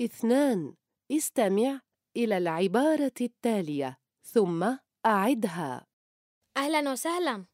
اثنان استمع إلى العبارة التالية ثم أعدها. أهلا وسهلا.